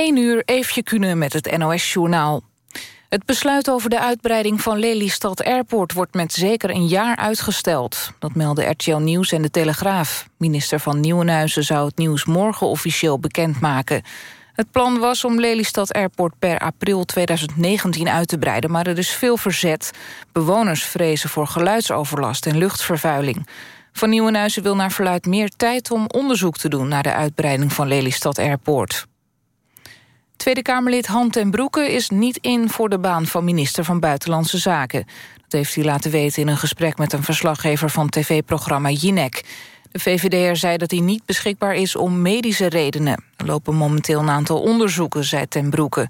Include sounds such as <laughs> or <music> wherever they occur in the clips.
1 uur, Eefje Kunnen met het NOS-journaal. Het besluit over de uitbreiding van Lelystad Airport... wordt met zeker een jaar uitgesteld. Dat melden RTL Nieuws en De Telegraaf. Minister van Nieuwenhuizen zou het nieuws morgen officieel bekendmaken. Het plan was om Lelystad Airport per april 2019 uit te breiden... maar er is veel verzet. Bewoners vrezen voor geluidsoverlast en luchtvervuiling. Van Nieuwenhuizen wil naar verluid meer tijd om onderzoek te doen... naar de uitbreiding van Lelystad Airport. Tweede Kamerlid Han ten Broeke is niet in voor de baan van minister van Buitenlandse Zaken. Dat heeft hij laten weten in een gesprek met een verslaggever van tv-programma Jinek. De VVD'er zei dat hij niet beschikbaar is om medische redenen. Er lopen momenteel een aantal onderzoeken, zei ten Broeke.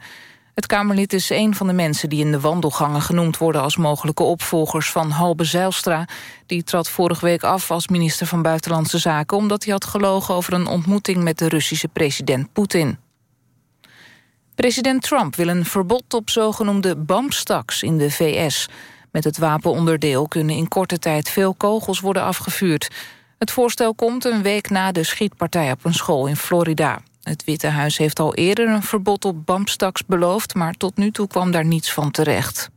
Het Kamerlid is een van de mensen die in de wandelgangen genoemd worden... als mogelijke opvolgers van Halbe Zijlstra. Die trad vorige week af als minister van Buitenlandse Zaken... omdat hij had gelogen over een ontmoeting met de Russische president Poetin. President Trump wil een verbod op zogenoemde bumpstocks in de VS. Met het wapenonderdeel kunnen in korte tijd veel kogels worden afgevuurd. Het voorstel komt een week na de schietpartij op een school in Florida. Het Witte Huis heeft al eerder een verbod op bumpstocks beloofd... maar tot nu toe kwam daar niets van terecht.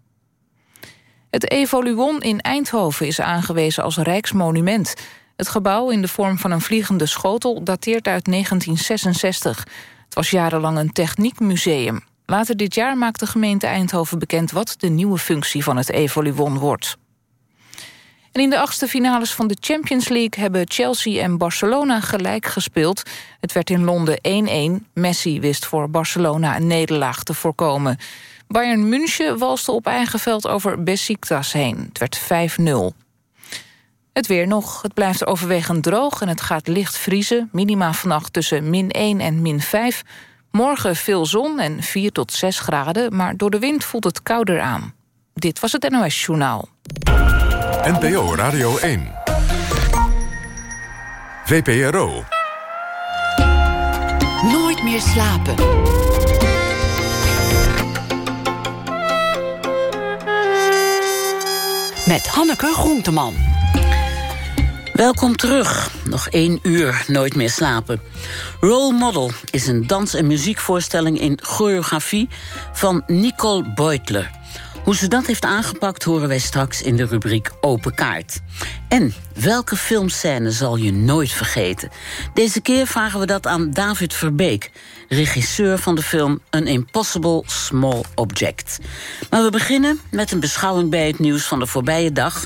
Het Evoluon in Eindhoven is aangewezen als Rijksmonument. Het gebouw in de vorm van een vliegende schotel dateert uit 1966. Het was jarenlang een techniekmuseum. Later dit jaar maakt de gemeente Eindhoven bekend... wat de nieuwe functie van het Evoluon wordt. En in de achtste finales van de Champions League... hebben Chelsea en Barcelona gelijk gespeeld. Het werd in Londen 1-1. Messi wist voor Barcelona een nederlaag te voorkomen. Bayern München walste op eigen veld over Besiktas heen. Het werd 5-0. Het weer nog. Het blijft overwegend droog en het gaat licht vriezen. Minima vannacht tussen min 1 en min 5. Morgen veel zon en 4 tot 6 graden, maar door de wind voelt het kouder aan. Dit was het NOS Journaal. NPO Radio 1. VPRO. Nooit meer slapen. Met Hanneke Groenteman. Welkom terug. Nog één uur, nooit meer slapen. Role Model is een dans- en muziekvoorstelling in choreografie van Nicole Beutler. Hoe ze dat heeft aangepakt horen wij straks in de rubriek Open Kaart. En welke filmscène zal je nooit vergeten? Deze keer vragen we dat aan David Verbeek, regisseur van de film An Impossible Small Object. Maar we beginnen met een beschouwing bij het nieuws van de voorbije dag.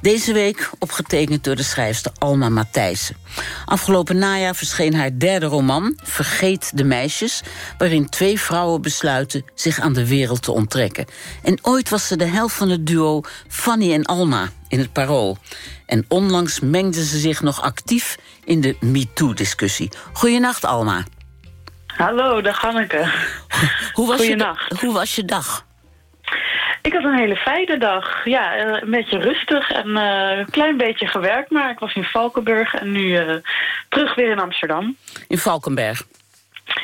Deze week opgetekend door de schrijfster Alma Matthijssen. Afgelopen najaar verscheen haar derde roman, Vergeet de meisjes... waarin twee vrouwen besluiten zich aan de wereld te onttrekken. En ooit was ze de helft van het duo Fanny en Alma in het Parool. En onlangs mengde ze zich nog actief in de MeToo-discussie. Goeienacht, Alma. Hallo, dag Hanneke. Hoe was, je, hoe was je dag? Ik had een hele fijne dag. Ja, eh, een beetje rustig en eh, een klein beetje gewerkt. Maar ik was in Valkenburg en nu eh, terug weer in Amsterdam. In Valkenberg.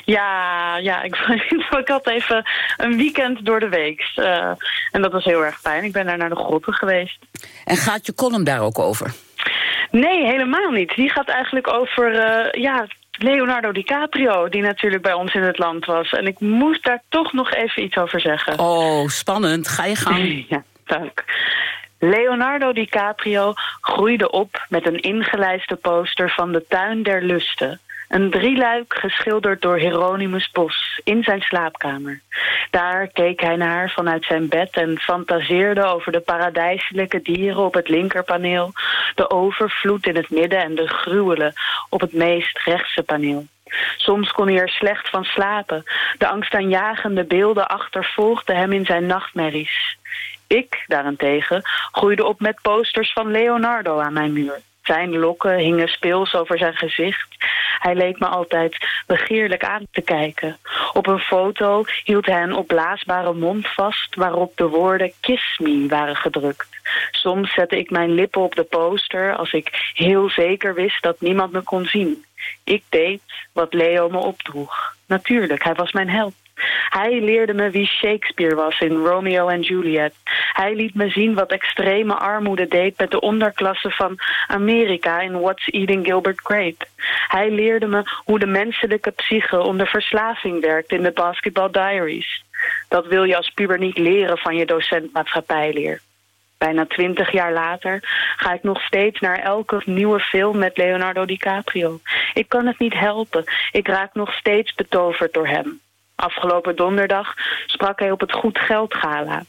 Ja, ja ik, <laughs> ik had even een weekend door de week. en dat was heel erg fijn. Ik ben daar naar de grotten geweest. En gaat je column daar ook over? Nee, helemaal niet. Die gaat eigenlijk over ja, Leonardo DiCaprio... die natuurlijk bij ons in het land was. En ik moest daar toch nog even iets over zeggen. Oh, spannend. Ga je gang. <laughs> Ja, dank. Leonardo DiCaprio groeide op met een ingelijste poster van de Tuin der Lusten. Een drieluik geschilderd door Hieronymus Bos in zijn slaapkamer. Daar keek hij naar vanuit zijn bed en fantaseerde over de paradijselijke dieren op het linkerpaneel, de overvloed in het midden en de gruwelen op het meest rechtse paneel. Soms kon hij er slecht van slapen. De angstaanjagende beelden achtervolgden hem in zijn nachtmerries. Ik, daarentegen, groeide op met posters van Leonardo aan mijn muur. Zijn lokken hingen speels over zijn gezicht. Hij leek me altijd begeerlijk aan te kijken. Op een foto hield hij een opblaasbare mond vast... waarop de woorden Kiss Me waren gedrukt. Soms zette ik mijn lippen op de poster... als ik heel zeker wist dat niemand me kon zien. Ik deed wat Leo me opdroeg. Natuurlijk, hij was mijn held. Hij leerde me wie Shakespeare was in Romeo en Juliet. Hij liet me zien wat extreme armoede deed met de onderklasse van Amerika in What's Eating Gilbert Grape. Hij leerde me hoe de menselijke psyche onder verslaving werkt in de Basketball Diaries. Dat wil je als puber niet leren van je docent maatschappijleer. Bijna twintig jaar later ga ik nog steeds naar elke nieuwe film met Leonardo DiCaprio. Ik kan het niet helpen. Ik raak nog steeds betoverd door hem. Afgelopen donderdag sprak hij op het Goed Geld Gala.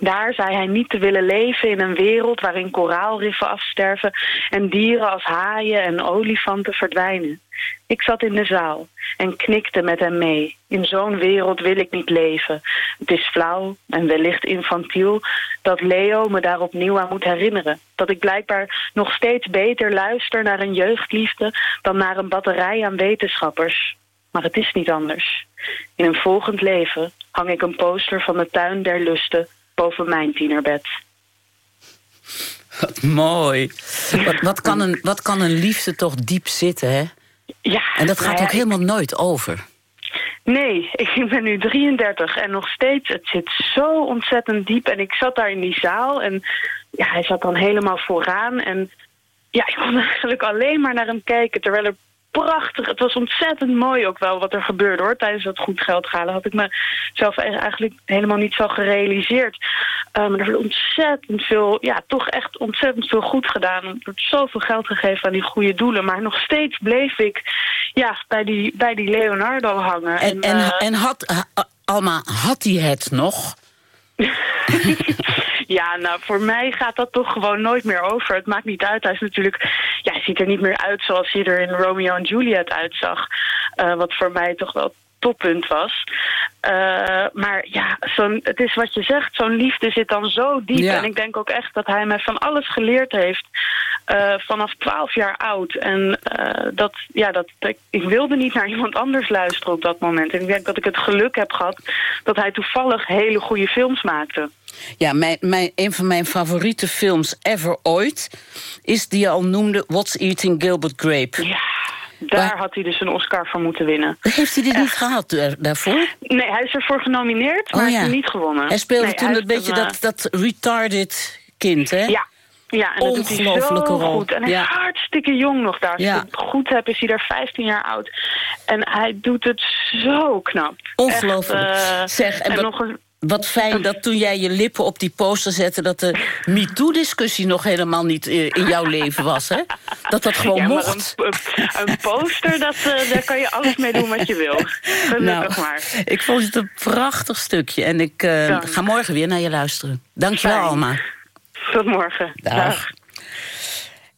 Daar zei hij niet te willen leven in een wereld waarin koraalriffen afsterven en dieren als haaien en olifanten verdwijnen. Ik zat in de zaal en knikte met hem mee. In zo'n wereld wil ik niet leven. Het is flauw en wellicht infantiel dat Leo me daar opnieuw aan moet herinneren. Dat ik blijkbaar nog steeds beter luister naar een jeugdliefde dan naar een batterij aan wetenschappers. Maar het is niet anders. In een volgend leven hang ik een poster van de tuin der lusten boven mijn tienerbed. Wat mooi. Wat, wat, kan een, wat kan een liefde toch diep zitten, hè? Ja, En dat gaat nou ja, ook helemaal nooit over. Nee, ik ben nu 33 en nog steeds, het zit zo ontzettend diep. En ik zat daar in die zaal en ja, hij zat dan helemaal vooraan. En ja, ik kon <laughs> eigenlijk alleen maar naar hem kijken, terwijl er prachtig, het was ontzettend mooi ook wel wat er gebeurde hoor. Tijdens dat goed geld halen had ik mezelf eigenlijk helemaal niet zo gerealiseerd. Eh, maar er werd ontzettend veel, ja, toch echt ontzettend veel goed gedaan. Er wordt zoveel geld gegeven aan die goede doelen. Maar nog steeds bleef ik ja, bij, die, bij die Leonardo hangen. En, en, eh, en had, ha- Alma, had hij het nog? <laughs> Ja, nou, voor mij gaat dat toch gewoon nooit meer over. Het maakt niet uit. Hij is natuurlijk... Ja, hij ziet er niet meer uit zoals hij er in Romeo en Juliet uitzag. Eh, wat voor mij toch wel toppunt was. Eh, maar ja, zo'n, het is wat je zegt. Zo'n liefde zit dan zo diep. Ja. En ik denk ook echt dat hij mij van alles geleerd heeft. Eh, vanaf 12 jaar oud. En eh, dat, ja, dat, ik, ik wilde niet naar <laughs> iemand anders luisteren op dat moment. En ik denk dat ik het geluk heb gehad dat hij toevallig hele goede films maakte. Ja, mijn, mijn, een van mijn favoriete films ever ooit... is die je al noemde, What's Eating Gilbert Grape. Ja, daar had hij dus een Oscar voor moeten winnen. Heeft hij dit niet gehad eh, daarvoor? Nee, hij is ervoor genomineerd, maar Oh, hij heeft hem niet gewonnen. Hij speelde Nee, toen een beetje dat, dat retarded kind, hè? Ja, ja en dat doet hij zo rol. goed. En hij Ja. is hartstikke jong nog daar. Als Ja. ik het goed heb, is hij daar 15 jaar oud. En hij doet het zo knap. Ongelooflijk. Eh, Zeg, en nog een... Wat fijn dat toen jij je lippen op die poster zette... dat de <laughs> MeToo-discussie nog helemaal niet eh, in jouw leven was, hè? Dat dat gewoon ja, maar mocht. een, poster, dat, eh, daar kan je alles mee doen wat je wil. Gelukkig maar. Nou, ik vond het een prachtig stukje. En ik ga morgen weer naar je luisteren. Dankjewel. Alma. Tot morgen. Dag.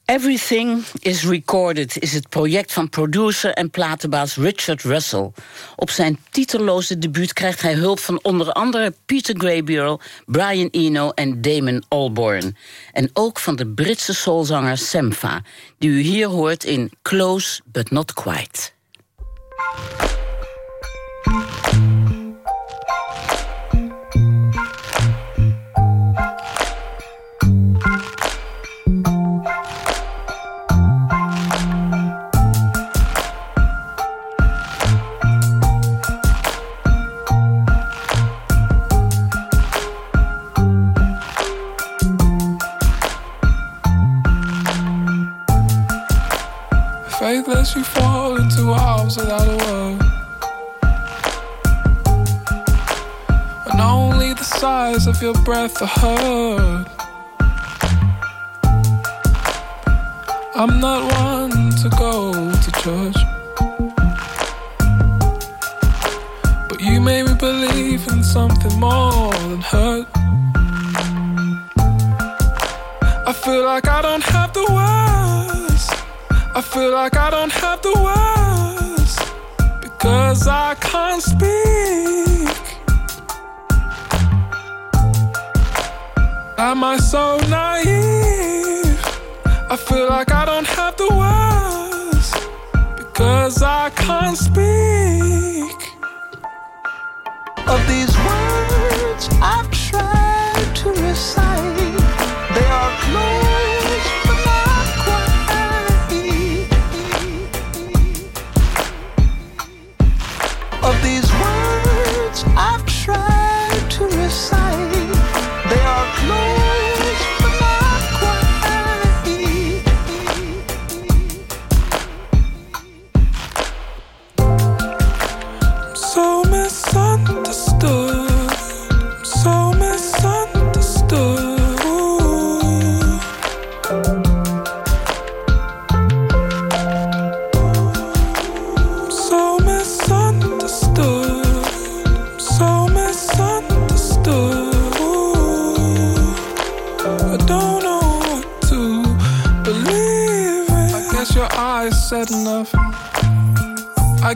Everything is Recorded is het project van producer en platenbaas Richard Russell. Op zijn titelloze debuut krijgt hij hulp van onder andere Peter Gabriel, Brian Eno en Damon Albarn. En ook van de Britse soulzanger Semfa, die u hier hoort in Close But Not Quite. Lets you fall into a house without a word. And only the size of your breath are heard. I'm not one to go to church. But you made me believe in something more than hurt. I feel like I don't have the words. I feel like I don't have the words because I can't speak. Am I so naive? I feel like I don't have the words because I can't speak. of these words I've tried to recite.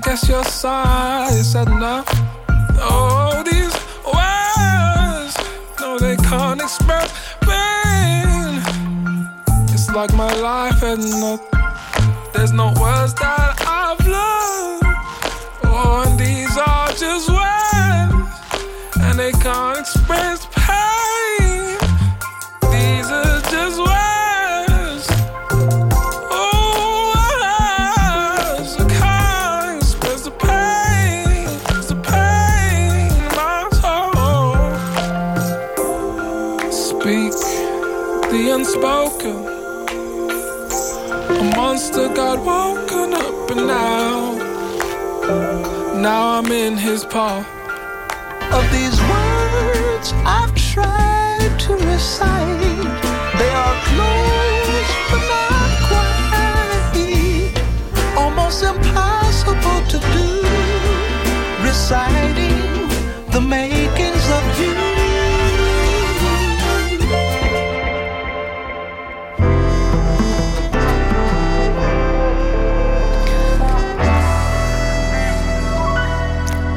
Guess your size enough. Oh, these words, no, they can't express pain. It's like my life not. There's no words that and now, now I'm in his paw. of these words I've tried to recite. They are close but not quite. Almost impossible to do. Reciting the makings of you.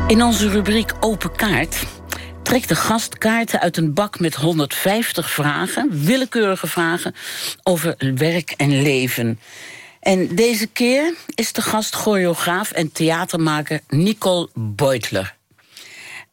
In onze rubriek Open Kaart trekt de gast kaarten uit een bak met 150 vragen, willekeurige vragen over werk en leven. En deze keer is de gast choreograaf en theatermaker Nicole Beutler.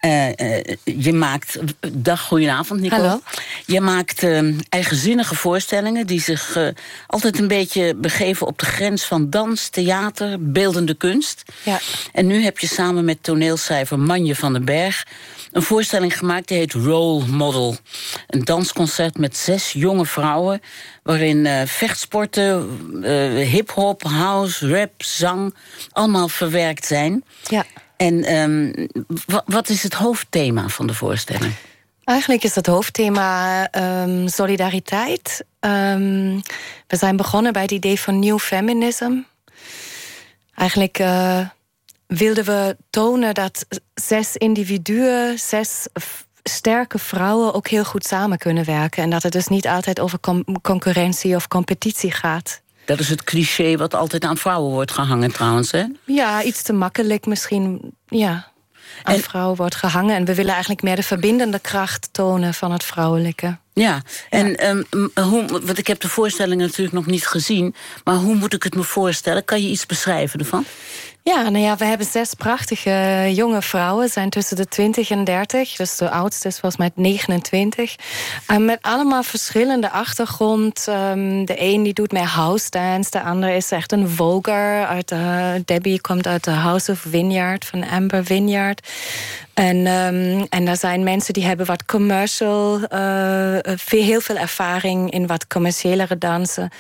Eh, je maakt. Dag, goedenavond, Nicole. Hallo. Je maakt eh, eigenzinnige voorstellingen die zich eh, altijd een beetje begeven op de grens van dans, theater, beeldende kunst. Ja. En nu heb je samen met toneelschrijver Manje van den Berg een voorstelling gemaakt die heet Role Model. Een dansconcert met zes jonge vrouwen, waarin eh, vechtsporten, eh, hip-hop, house, rap, zang allemaal verwerkt zijn. Ja. En ehm, wa- wat is het hoofdthema van de voorstelling? Eigenlijk is het hoofdthema ehm, solidariteit. Ehm, we zijn begonnen bij het idee van nieuw feminism. Eigenlijk eh, wilden we tonen dat zes individuen, zes sterke vrouwen ook heel goed samen kunnen werken. En dat het dus niet altijd over concurrentie of competitie gaat. Dat is het cliché wat altijd aan vrouwen wordt gehangen trouwens, hè? Ja, iets te makkelijk misschien. Ja, aan En- vrouwen wordt gehangen. En we willen eigenlijk meer de verbindende kracht tonen van het vrouwelijke. Ja, en ehm, hoe, want ik heb de voorstelling natuurlijk nog niet gezien... maar hoe moet ik het me voorstellen? Kan je iets beschrijven ervan? Ja, nou ja, we hebben zes prachtige jonge vrouwen. Zijn tussen de 20 en 30. Dus de oudste is volgens mij 29. En met allemaal verschillende achtergrond. Ehm, de een die doet meer house dance. De ander is echt een voger. Uit de, Debbie komt uit de House of Vineyard van Amber Vineyard. En, ehm, en er zijn mensen die hebben wat commercial, eh, veel, heel veel ervaring in wat commerciëlere dansen.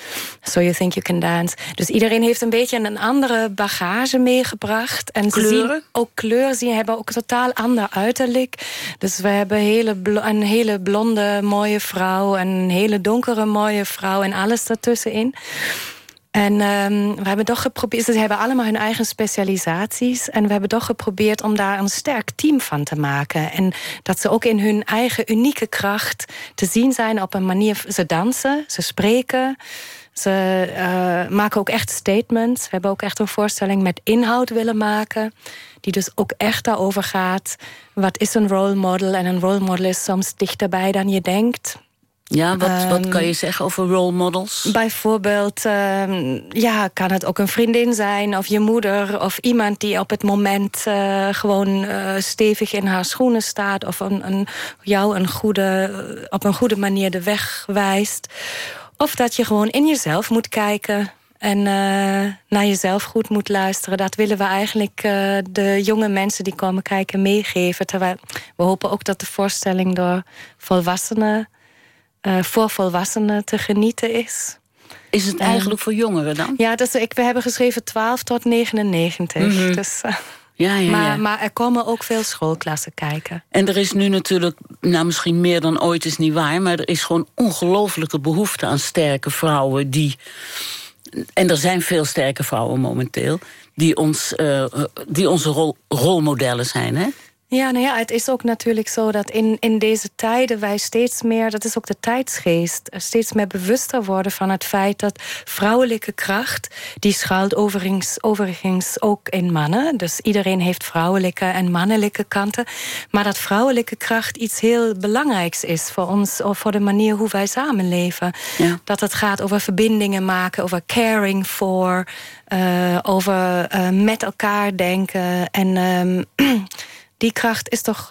So you think you can dance. Dus iedereen heeft een beetje een andere bagage meegebracht. En ze zien ook kleur, ze hebben ook een totaal ander uiterlijk. Dus we hebben hele een hele blonde mooie vrouw, een hele donkere mooie vrouw en alles daartussenin. En ehm, we hebben toch geprobeerd, ze hebben allemaal hun eigen specialisaties. En we hebben toch geprobeerd om daar een sterk team van te maken. En dat ze ook in hun eigen unieke kracht te zien zijn op een manier. Ze dansen, ze spreken. Ze eh, maken ook echt statements. We hebben ook echt een voorstelling met inhoud willen maken. Die dus ook echt daarover gaat. Wat is een role model? En een role model is soms dichterbij dan je denkt. Ja, wat, wat Ehm, kan je zeggen over role models? Bijvoorbeeld, ehm, ja, kan het ook een vriendin zijn of je moeder of iemand die op het moment eh, gewoon eh, stevig in haar schoenen staat of een, een, jou een goede, op een goede manier de weg wijst. Of dat je gewoon in jezelf moet kijken en eh, naar jezelf goed moet luisteren. Dat willen we eigenlijk eh, de jonge mensen die komen kijken meegeven. Terwijl we hopen ook dat de voorstelling door volwassenen, eh, voor volwassenen te genieten is. Is het eigenlijk voor jongeren dan? Ja, dus ik, we hebben geschreven 12 tot 99. dus, eh, Ja, ja, maar, ja. maar er komen ook veel schoolklassen kijken. En er is nu natuurlijk, nou misschien meer dan ooit is niet waar... maar er is gewoon ongelofelijke behoefte aan sterke vrouwen die... en er zijn veel sterke vrouwen momenteel... die, ons, eh, die onze rol, rolmodellen zijn, hè? Ja, nou ja, het is ook natuurlijk zo dat in, in deze tijden wij steeds meer, dat is ook de tijdsgeest, steeds meer bewuster worden van het feit dat vrouwelijke kracht, die schuilt overigens, overigens ook in mannen. Dus iedereen heeft vrouwelijke en mannelijke kanten. Maar dat vrouwelijke kracht iets heel belangrijks is voor ons, of voor de manier hoe wij samenleven. Ja. Dat het gaat over verbindingen maken, over caring for, uh, over uh, met elkaar denken. En um, <clears throat> die kracht is toch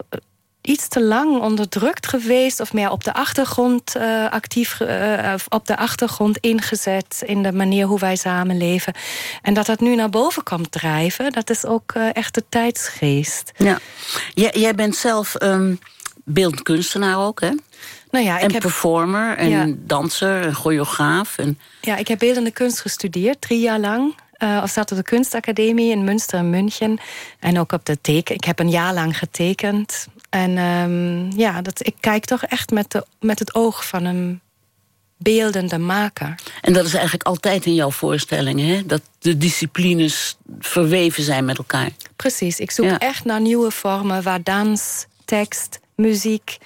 iets te lang onderdrukt geweest... of meer op de achtergrond uh, actief, uh, op de achtergrond ingezet... in de manier hoe wij samenleven. En dat dat nu naar boven komt drijven... dat is ook uh, echt de tijdsgeest. Ja. Jij, jij bent zelf um, beeldend kunstenaar ook, hè? Nou ja, ik en heb, performer en Ja. danser en choreograaf. En, ja, ik heb beeldende kunst gestudeerd, drie jaar lang. Uh, of zat op de kunstacademie in Münster en München. En ook op de teken. Ik heb een jaar lang getekend. En um, ja, dat, ik kijk toch echt met, de, met het oog van een beeldende maker. en dat is eigenlijk altijd in jouw voorstellingen, hè? Dat de disciplines verweven zijn met elkaar. Precies, ik zoek Ja. echt naar nieuwe vormen... waar dans, tekst, muziek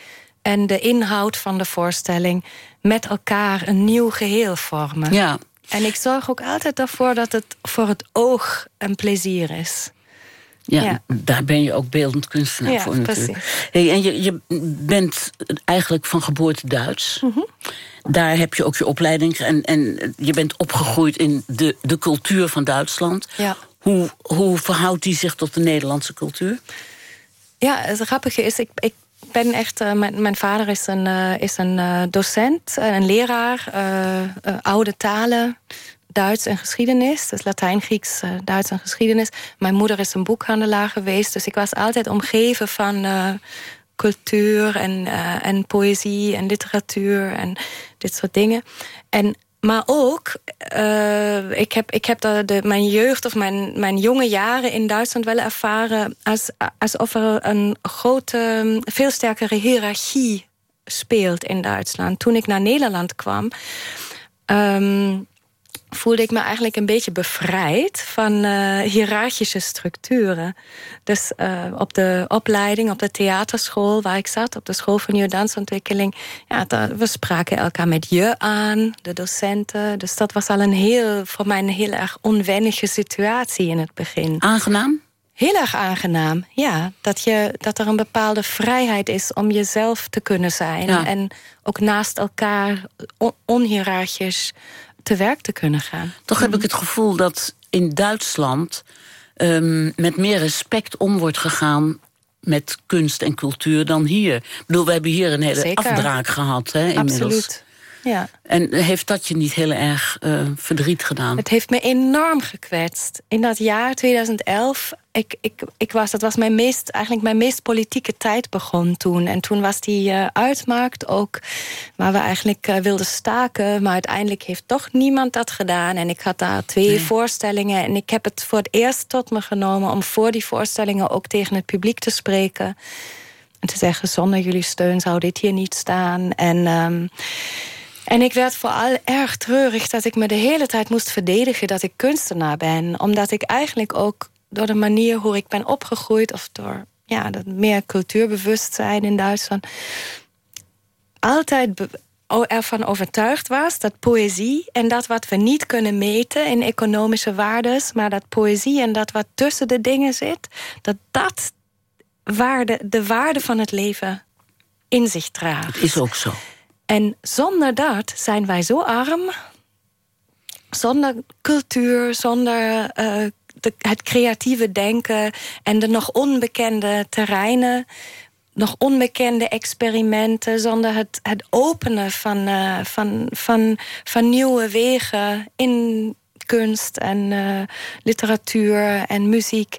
en de inhoud van de voorstelling... met elkaar een nieuw geheel vormen. Ja, En ik zorg ook altijd ervoor dat het voor het oog een plezier is. Ja, Ja. daar ben je ook beeldend kunstenaar Ja, voor natuurlijk. Hey, en je, je bent eigenlijk van geboorte Duits. Mhm. Daar heb je ook je opleiding en, en je bent opgegroeid in de, de cultuur van Duitsland. Ja. Hoe, hoe verhoudt die zich tot de Nederlandse cultuur? Ja, het grappige is, ik, ik ben echt... eh, mijn, vader is een, eh, is een eh, docent, een leraar, oude talen... Duits en geschiedenis, dus Latijn, Grieks, Duits en geschiedenis. Mijn moeder is een boekhandelaar geweest, dus ik was altijd omgeven van cultuur en, en poëzie en literatuur en dit soort dingen. En, maar ook, eh, ik heb, ik heb de, mijn jeugd of mijn, mijn jonge jaren in Duitsland wel ervaren als, alsof er een grote, veel sterkere hiërarchie speelt in Duitsland. Toen ik naar Nederland kwam. ehm, voelde ik me eigenlijk een beetje bevrijd van eh hiërarchische structuren. Dus uh, op de opleiding, op de theaterschool waar ik zat... op de school voor nieuwe dansontwikkeling... Ja, we spraken elkaar met je aan, de docenten. Dus dat was al een heel, voor mij een heel erg onwennige situatie in het begin. Aangenaam? Heel erg aangenaam, ja. Dat, je, dat er een bepaalde vrijheid is om jezelf te kunnen zijn. Ja. En ook naast elkaar on onhiërarchisch te werk te kunnen gaan. Toch heb ik het gevoel dat in Duitsland um, met meer respect om wordt gegaan met kunst en cultuur dan hier. Ik bedoel, we hebben hier een hele Zeker. afbraak gehad hè, inmiddels. Absoluut. Ja. En heeft dat je niet heel erg uh, verdriet gedaan? Het heeft me enorm gekwetst. In dat jaar 2011, ik, ik, ik was, dat was mijn meest, eigenlijk mijn meest politieke tijd begon toen. En toen was die uh, uitmarkt ook, waar we eigenlijk uh, wilden staken. Maar uiteindelijk heeft toch niemand dat gedaan. En ik had daar twee nee. voorstellingen. En ik heb het voor het eerst tot me genomen om voor die voorstellingen ook tegen het publiek te spreken. En te zeggen, zonder jullie steun zou dit hier niet staan. En... Um, en ik werd vooral erg treurig dat ik me de hele tijd moest verdedigen dat ik kunstenaar ben. Omdat ik eigenlijk ook door de manier hoe ik ben opgegroeid... of door ja, dat meer cultuurbewustzijn in Duitsland... altijd ervan overtuigd was dat poëzie en dat wat we niet kunnen meten in economische waardes... maar dat poëzie en dat wat tussen de dingen zit... dat dat waarde, de waarde van het leven in zich draagt. Dat is ook zo. En zonder dat zijn wij zo arm. Zonder cultuur, zonder de, het creatieve denken... en de nog onbekende terreinen, nog onbekende experimenten... zonder het, het openen van, uh, van, van, van nieuwe wegen in kunst en uh, literatuur en muziek...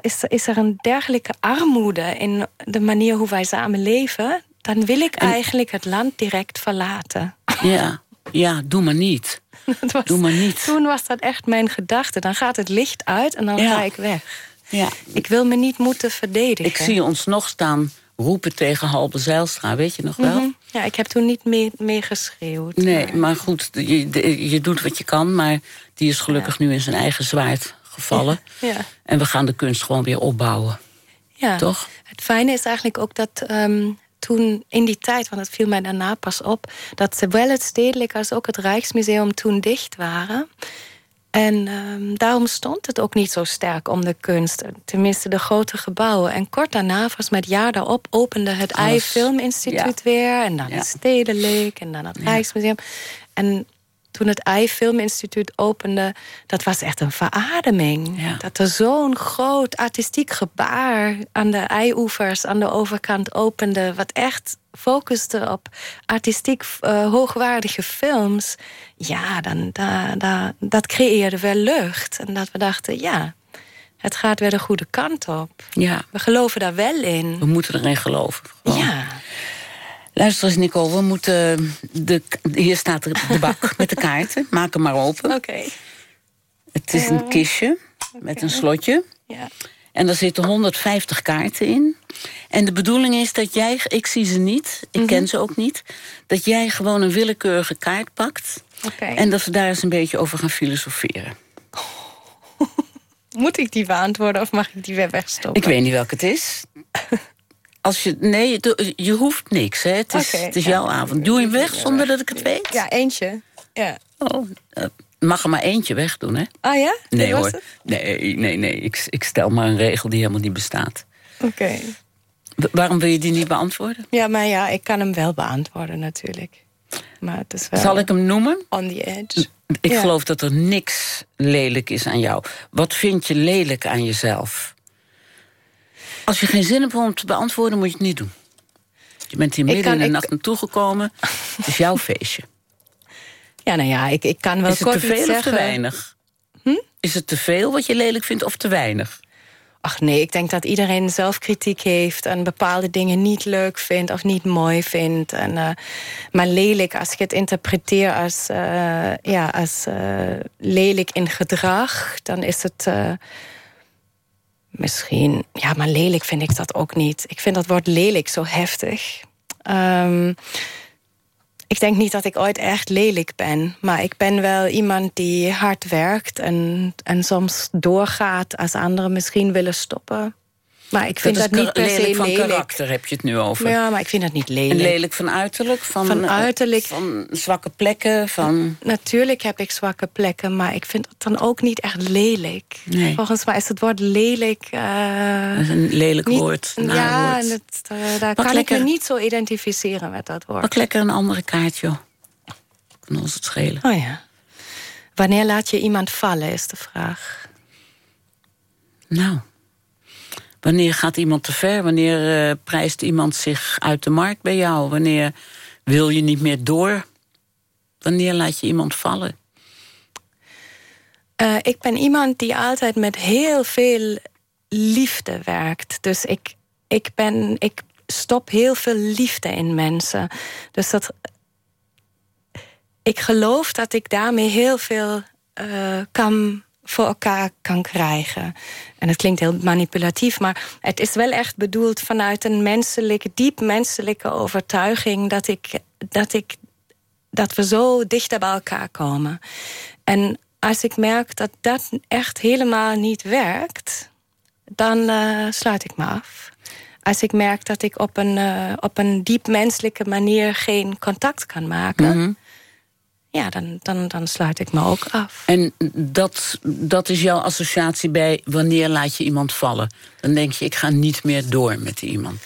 Is, is er een dergelijke armoede in de manier hoe wij samen leven dan wil ik eigenlijk het land direct verlaten. Ja, ja doe maar niet. <laughs> was, doe maar niet. Toen was dat echt mijn gedachte. Dan gaat het licht uit en dan ja. ga ik weg. Ja. Ik wil me niet moeten verdedigen. Ik zie ons nog staan roepen tegen Halbe Zijlstra, weet je nog wel? Mm -hmm. Ja, ik heb toen niet meer, meer geschreeuwd. Nee, maar, maar goed, je, je, doet wat je kan... maar die is gelukkig ja. nu in zijn eigen zwaard gevallen. Ja. En we gaan de kunst gewoon weer opbouwen. Ja. Toch? Het fijne is eigenlijk ook dat ehm, toen in die tijd, want het viel mij daarna pas op, dat zowel het Stedelijk als ook het Rijksmuseum toen dicht waren. En ehm, daarom stond het ook niet zo sterk om de kunst. Tenminste, de grote gebouwen. En kort daarna, volgens mij het jaar daarop... opende het Alles. AI Filminstituut weer. En dan Ja. het Stedelijk. En dan het Rijksmuseum. En toen het AI Filminstituut opende... dat was echt een verademing. Ja. Dat er zo'n groot artistiek gebaar... aan de eioevers, aan de overkant opende... wat echt focuste op artistiek eh, hoogwaardige films... ja, dan, da, da, dat creëerde wel lucht. En dat we dachten, ja, het gaat weer de goede kant op. Ja, We geloven daar wel in. we moeten erin geloven. Gewoon. Ja, Luister eens, Nicole, we moeten... De, hier staat de bak <laughs> met de kaarten. Maak hem maar open. oké. Het is een kistje met een slotje. Ja. En daar zitten 150 kaarten in. En de bedoeling is dat jij, ik zie ze niet, ik ken ze ook niet... dat jij gewoon een willekeurige kaart pakt... Oké. en dat we daar eens een beetje over gaan filosoferen. <laughs> Moet ik die beantwoorden of mag ik die weer wegstoppen? Ik weet niet welke het is. <laughs> Als je, nee, je, hoeft niks, hè. Het is, het is ja. jouw avond. Doe je hem weg zonder dat ik het weet? Ja, eentje. Ja. Oh, eh, mag er maar eentje wegdoen, hè? Ah ja? Nee Wie hoor. Nee, nee, nee. Ik, ik stel maar een regel die helemaal niet bestaat. Oké. Waarom wil je die niet beantwoorden? Ja, maar ja, ik kan hem wel beantwoorden natuurlijk. Maar het is wel Zal ik hem noemen? on the edge. Ik Ja. geloof dat er niks lelijk is aan jou. Wat vind je lelijk aan jezelf? Als je geen zin hebt om te beantwoorden, moet je het niet doen. Je bent hier midden kan- in de ik- nacht naartoe gekomen. Het is jouw feestje. Ja, nou ja, ik, ik kan wel Is het te veel of te weinig? Is het te veel wat je lelijk vindt of te weinig? Ach nee, ik denk dat iedereen zelfkritiek heeft... en bepaalde dingen niet leuk vindt of niet mooi vindt. En, eh, maar lelijk, als ik het interpreteer als, eh, ja, als eh, lelijk in gedrag... dan is het misschien... Ja, maar lelijk vind ik dat ook niet. Ik vind dat woord lelijk zo heftig. Ehm, ik denk niet dat ik ooit echt lelijk ben. Maar ik ben wel iemand die hard werkt en, en soms doorgaat als anderen misschien willen stoppen. Maar ik vind dat, niet per se lelijk van karakter heb je het nu over. Ja, maar ik vind dat niet En lelijk. lelijk van uiterlijk? Van, Van eh, uiterlijk. Van zwakke plekken? Van... Natuurlijk heb ik zwakke plekken, maar ik vind het dan ook niet echt lelijk. Nee. Volgens mij is het woord lelijk... eh, Dat is een lelijk niet- woord. een ja, woord. en het, eh, daar Pak kan lekker. ik me niet zo identificeren met dat woord. Pak lekker een andere kaart, joh. Kan ons het schelen. Oh ja. Wanneer laat je iemand vallen, is de vraag. Nou. Wanneer gaat iemand te ver? Wanneer eh, prijst iemand zich uit de markt bij jou? Wanneer wil je niet meer door? Wanneer laat je iemand vallen? Eh, ik ben iemand die altijd met heel veel liefde werkt. Dus ik, ik, ben, ik stop heel veel liefde in mensen. Dus dat. Ik geloof dat ik daarmee heel veel eh, kan voor elkaar kan krijgen. En het klinkt heel manipulatief, maar het is wel echt bedoeld vanuit een menselijke, diep menselijke overtuiging dat ik, dat ik dat we zo dichter bij elkaar komen. En als ik merk dat dat echt helemaal niet werkt, dan eh, sluit ik me af. Als ik merk dat ik op een, eh, op een diep menselijke manier geen contact kan maken, ja, dan, dan, dan sluit ik me ook af. En dat, dat is jouw associatie bij wanneer laat je iemand vallen? Dan denk je, ik ga niet meer door met die iemand.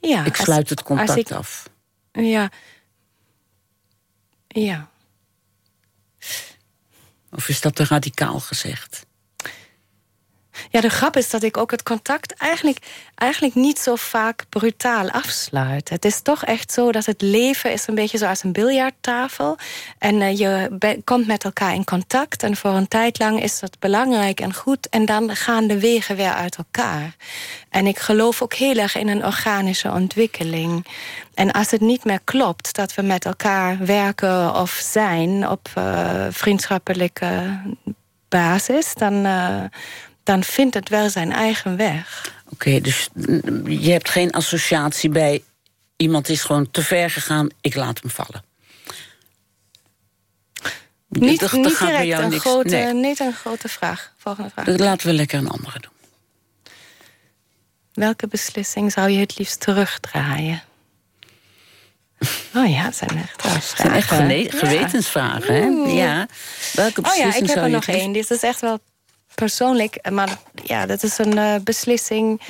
Ja, Ik als- sluit het contact ik- af. Ja. Ja. Of is dat te radicaal gezegd? Ja, de grap is dat ik ook het contact eigenlijk, eigenlijk niet zo vaak brutaal afsluit. Het is toch echt zo dat het leven is een beetje zoals een biljarttafel. En eh, je komt met elkaar in contact. En voor een tijd lang is dat belangrijk en goed. En dan gaan de wegen weer uit elkaar. En ik geloof ook heel erg in een organische ontwikkeling. En als het niet meer klopt dat we met elkaar werken of zijn op eh, vriendschappelijke basis, dan, eh, dan vindt het wel zijn eigen weg. Oké, dus je hebt geen associatie bij... iemand is gewoon te ver gegaan, ik laat hem vallen. Niet, er niet gaat bij jou een niks- grote, nee. niet een grote vraag. Volgende vraag. Laten we lekker een andere doen. Welke beslissing zou je het liefst terugdraaien? Oh ja, het zijn echt wel Het zijn echt vragen. gene- Ja. gewetensvragen, hè? Ja. Welke Oh ja, beslissing ik heb er nog één. Dit is echt wel persoonlijk. Maar ja, dat is een eh, beslissing.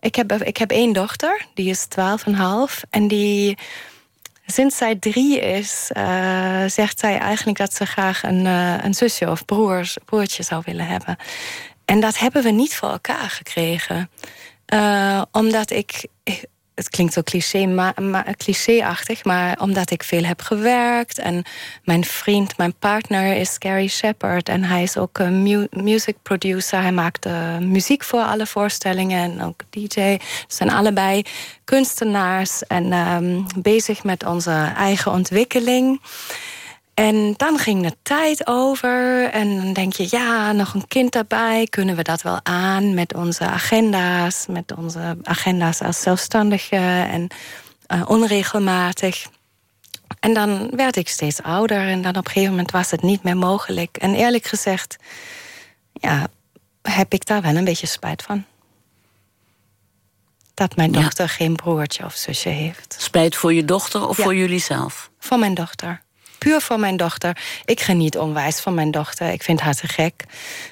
Ik heb, ik heb één dochter, die is 12,5. En die, sinds zij drie is, eh, zegt zij eigenlijk dat ze graag een, eh, een zusje of broers, broertje zou willen hebben. En dat hebben we niet voor elkaar gekregen. Omdat ik. Het klinkt zo cliché, maar, maar, clichéachtig, maar omdat ik veel heb gewerkt. En mijn vriend, mijn partner is Gary Shepard. En hij is ook een mu music producer. Hij maakt eh, muziek voor alle voorstellingen en ook DJ. Ze zijn allebei kunstenaars en ehm, bezig met onze eigen ontwikkeling. En dan ging de tijd over en dan denk je, ja, nog een kind daarbij. Kunnen we dat wel aan met onze agenda's, met onze agenda's als zelfstandige en eh, onregelmatig. En dan werd ik steeds ouder en dan op een gegeven moment was het niet meer mogelijk. En eerlijk gezegd, ja, heb ik daar wel een beetje spijt van. Dat mijn Ja. dochter geen broertje of zusje heeft. Spijt voor je dochter of Ja. voor jullie zelf? Voor mijn dochter. Puur voor mijn dochter. Ik geniet onwijs van mijn dochter. Ik vind haar te gek.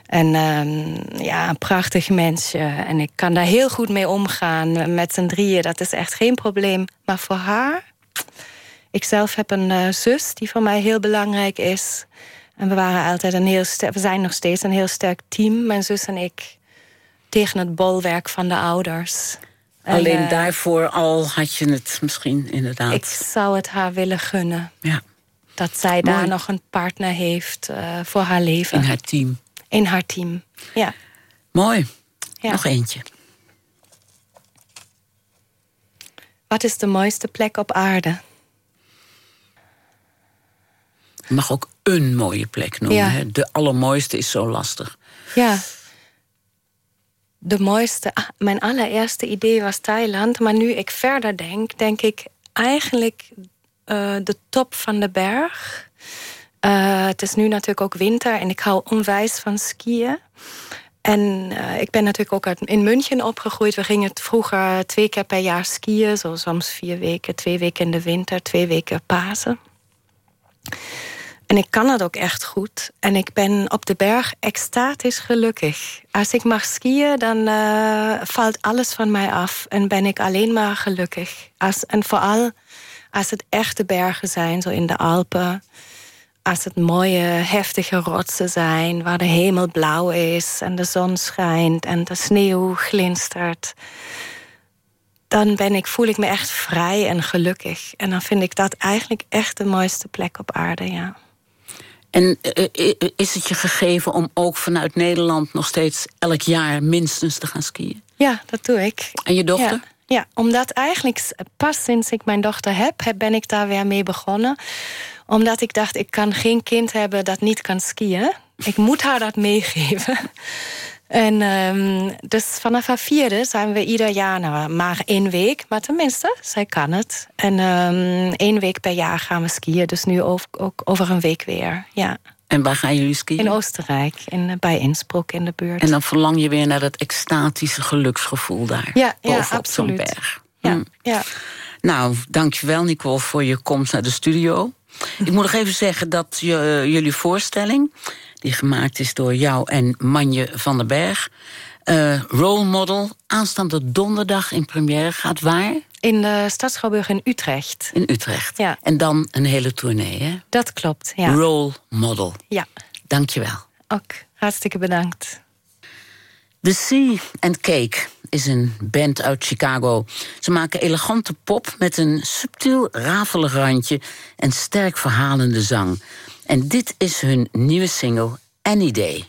En ehm, ja, een prachtig mensje. En ik kan daar heel goed mee omgaan. Met z'n drieën, dat is echt geen probleem. Maar voor haar... Ik zelf heb een eh, zus die voor mij heel belangrijk is. En we waren altijd een heel sterk... We zijn nog steeds een heel sterk team, mijn zus en ik. Tegen het bolwerk van de ouders. En, Alleen eh, daarvoor al had je het misschien inderdaad. Ik zou het haar willen gunnen. Ja, Dat zij daar nog een partner heeft eh, voor haar leven. in haar team. In haar team. Ja. Mooi. Ja. Nog eentje. Wat is de mooiste plek op aarde? Je mag ook een mooie plek noemen. Ja. hè? De allermooiste is zo lastig. Ja. De mooiste. ah, mijn allereerste idee was Thailand. Maar nu ik verder denk, denk ik eigenlijk eh, de top van de berg. Eh, het is nu natuurlijk ook winter en ik hou onwijs van skiën. En eh, ik ben natuurlijk ook in München opgegroeid. We gingen vroeger twee keer per jaar skiën. Zo soms vier weken, twee weken in de winter, twee weken Pasen. En ik kan het ook echt goed. En ik ben op de berg extatisch gelukkig. Als ik mag skiën, dan valt alles van mij af. En ben ik alleen maar gelukkig. Als, en vooral als het echte bergen zijn, zo in de Alpen. Als het mooie, heftige rotsen zijn, waar de hemel blauw is... en de zon schijnt en de sneeuw glinstert... dan ben ik, voel ik me echt vrij en gelukkig. En dan vind ik dat eigenlijk echt de mooiste plek op aarde, ja. En eh, eh, is het je gegeven om ook vanuit Nederland nog steeds elk jaar minstens te gaan skiën? Ja, dat doe ik. En je dochter? Ja, ja, omdat eigenlijk pas sinds ik mijn dochter heb, heb- ben ik daar weer mee begonnen. Omdat ik dacht, ik kan geen kind hebben dat niet kan skiën. Ik moet haar dat meegeven. <laughs> En ehm, dus vanaf haar vierde zijn we ieder jaar, nou, maar één week, maar tenminste, zij kan het. En ehm, één week per jaar gaan we skiën, dus nu ook, ook over een week weer. Ja, En waar gaan jullie skiën? in Oostenrijk, in, bij Innsbruck in de buurt. En dan verlang je weer naar dat extatische geluksgevoel daar. Ja, ja, bovenop zo'n berg. ja, Hm. ja. Nou, dankjewel Nicole voor je komst naar de studio. Ik moet nog even zeggen dat je, jullie voorstelling... die gemaakt is door jou en Manje van den Berg... eh, Role Model, aanstaande donderdag in première gaat waar? In de Stadsschouwburg in Utrecht. In Utrecht. Ja. En dan een hele tournee, hè? Dat klopt, ja. Role Model. Ja, Dankjewel. ook hartstikke bedankt. The Sea and Cake is een band uit Chicago. Ze maken elegante pop met een subtiel rafelig randje en sterk verhalende zang. En dit is hun nieuwe single Any Day.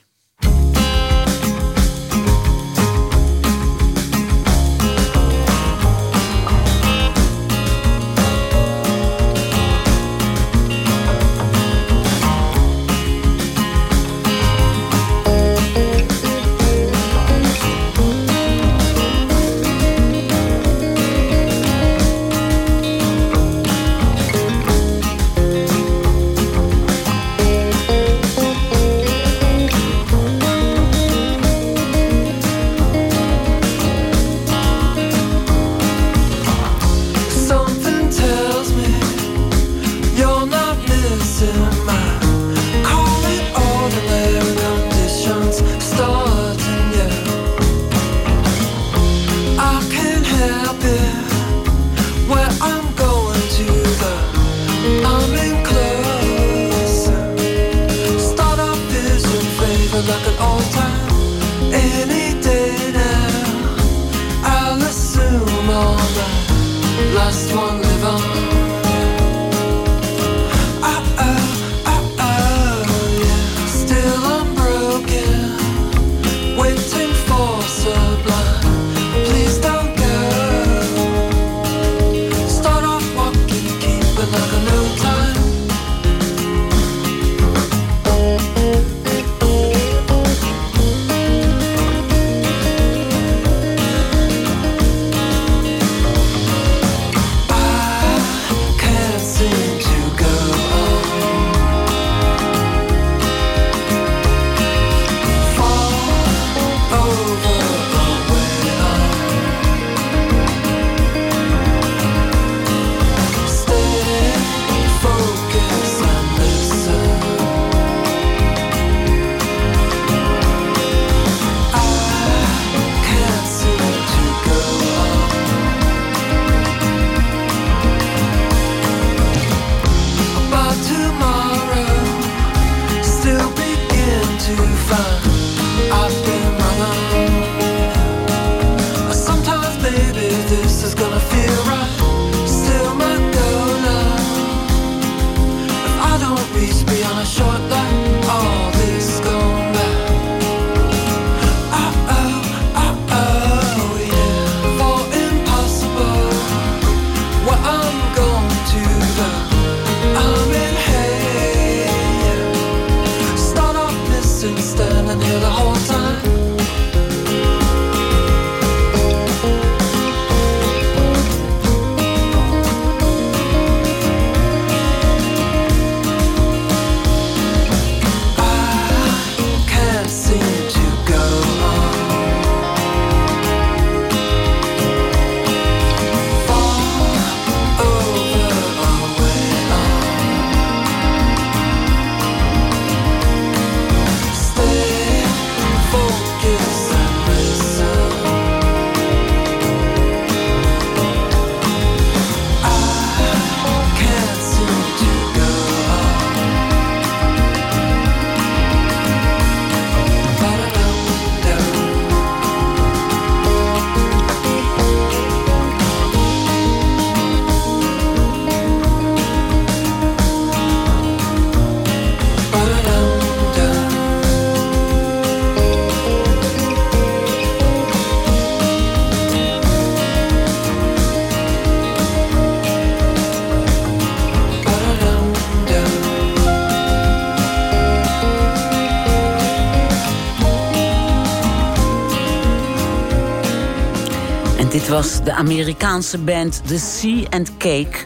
Dit was de Amerikaanse band The Sea and Cake.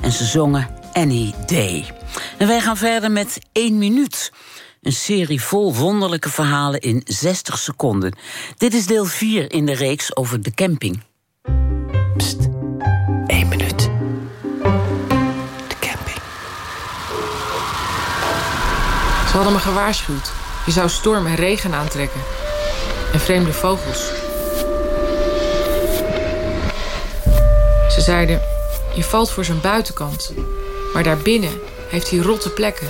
En ze zongen Any Day. En wij gaan verder met 1 minuut. Een serie vol wonderlijke verhalen in 60 seconden. Dit is deel 4 in de reeks over de camping. Pst, 1 minuut. De camping. Ze hadden me gewaarschuwd. Je zou storm en regen aantrekken. En vreemde vogels. Zeiden, je valt voor zijn buitenkant. Maar daarbinnen heeft hij rotte plekken.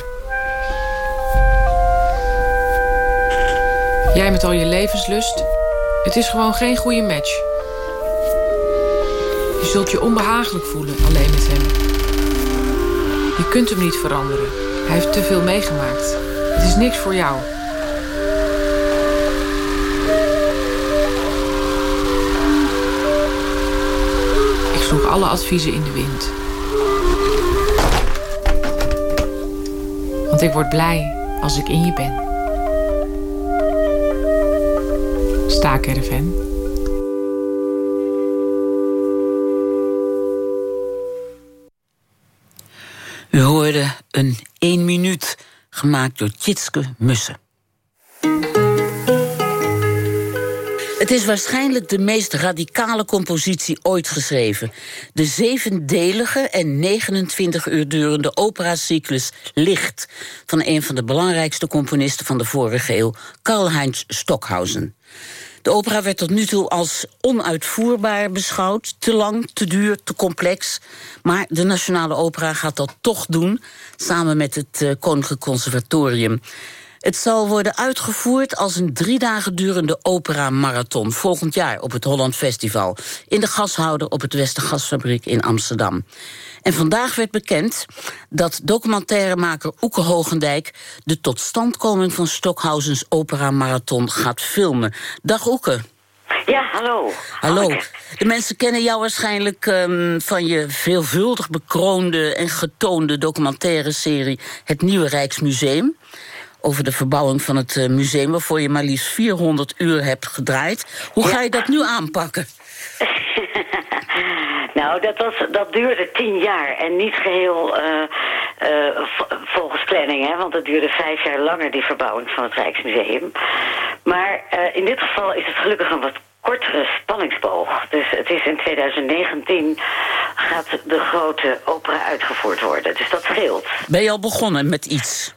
Jij met al je levenslust. Het is gewoon geen goede match. Je zult je onbehagelijk voelen alleen met hem. Je kunt hem niet veranderen. Hij heeft te veel meegemaakt. Het is niks voor jou. Alle adviezen in de wind. Want ik word blij als ik in je ben. Staakerven. U hoorde een 1 minuut gemaakt door Tjitske Mussen. Het is waarschijnlijk de meest radicale compositie ooit geschreven. De zevendelige en 29 uur durende operacyclus Licht... van een van de belangrijkste componisten van de vorige eeuw... Karl-Heinz Stockhausen. De opera werd tot nu toe als onuitvoerbaar beschouwd. Te lang, te duur, te complex. Maar de Nationale Opera gaat dat toch doen... samen met het eh, Koninklijk Conservatorium. Het zal worden uitgevoerd als een drie dagen durende opera-marathon... volgend jaar op het Holland Festival... in de gashouder op het Westergasfabriek in Amsterdam. En vandaag werd bekend dat documentairemaker Oeke Hogendijk... de totstandkoming van Stockhausens opera-marathon gaat filmen. Dag Oeke. Ja, hallo. Hallo. De mensen kennen jou waarschijnlijk ehm, van je veelvuldig bekroonde en getoonde documentaire serie Het Nieuwe Rijksmuseum. Over de verbouwing van het eh, museum, waarvoor je maar liefst 400 uur hebt gedraaid. Hoe ga je dat nu aanpakken? <laughs> Nou, dat, was, dat duurde tien jaar en niet geheel eh, eh, volgens planning, hè, want het duurde vijf jaar langer, die verbouwing van het Rijksmuseum. Maar in dit geval is het gelukkig een wat kortere spanningsboog. Dus het is in 2019 gaat de grote opera uitgevoerd worden. Dus dat scheelt. Ben je al begonnen met iets?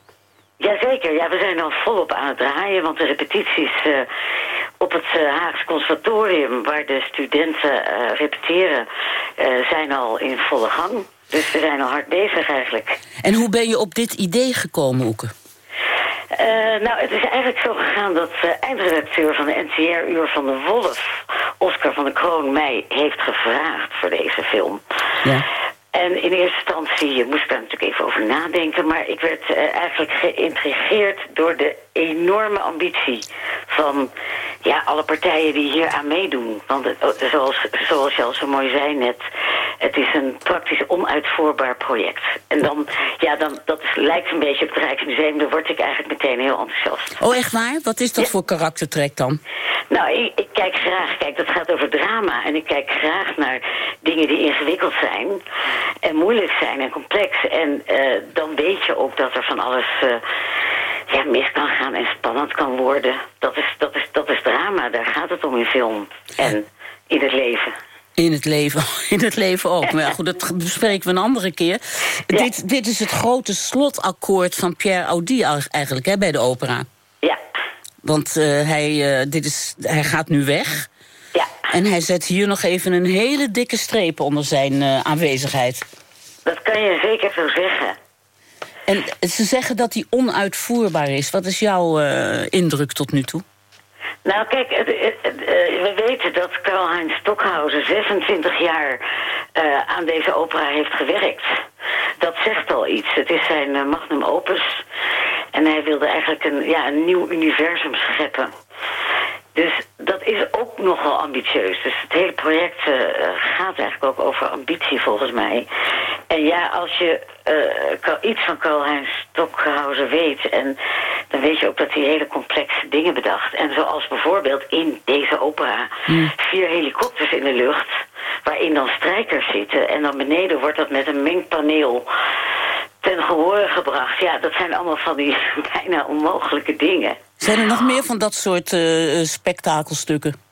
Jazeker, ja, we zijn al volop aan het draaien, want de repetities eh, op het uh, Haags Conservatorium, waar de studenten eh, repeteren, eh, zijn al in volle gang. Dus we zijn al hard bezig eigenlijk. En hoe ben je op dit idee gekomen, Oeke? Eh, nou, het is eigenlijk zo gegaan dat de eindredacteur van de NTR, Uur van de Wolf, Oscar van de Kroon mij heeft gevraagd voor deze film. Ja. En in eerste instantie moest ik daar natuurlijk even over nadenken... maar ik werd eh, eigenlijk geïntrigeerd door de enorme ambitie... van ja, alle partijen die hier aan meedoen. Want het, oh, zoals, zoals je al zo mooi zei net... het is een praktisch onuitvoerbaar project. En dan, ja, dan, dat lijkt een beetje op het Rijksmuseum... daar word ik eigenlijk meteen heel enthousiast. Oh, echt waar? Wat is dat voor karaktertrek dan? Nou, ik, ik kijk graag, kijk, dat gaat over drama. En ik kijk graag naar dingen die ingewikkeld zijn. En moeilijk zijn en complex. En eh, dan weet je ook dat er van alles eh, ja, mis kan gaan en spannend kan worden. Dat is, dat, is, dat is drama, daar gaat het om in film. En in het leven. In het leven, <laughs> in het leven ook. Maar goed, dat bespreken we een andere keer. Dit, dit is het grote slotakkoord van Pierre Audi eigenlijk, hè, bij de opera. Ja. Want eh, hij, dit is, hij gaat nu weg. En hij zet hier nog even een hele dikke streep onder zijn eh, aanwezigheid. Dat kan je zeker zo zeggen. En ze zeggen dat hij onuitvoerbaar is. Wat is jouw eh, indruk tot nu toe? Nou, kijk, het- het- het, eh, we weten dat Karl-Heinz Stockhausen 26 jaar aan deze opera heeft gewerkt. Dat zegt al iets. Het is zijn magnum opus. En hij wilde eigenlijk een, ja, een nieuw universum scheppen. Dus dat is ook nogal ambitieus. Dus het hele project eh, gaat eigenlijk ook over ambitie volgens mij. En ja, als je eh, iets van Karl-Heinz Stockhausen weet... En dan weet je ook dat hij hele complexe dingen bedacht. En zoals bijvoorbeeld in deze opera... vier helikopters in de lucht... waarin dan strijkers zitten. En dan beneden wordt dat met een mengpaneel ten gehore gebracht. Ja, dat zijn allemaal van die <laughs> bijna onmogelijke dingen. Zijn er nog meer van dat soort eh, spektakelstukken?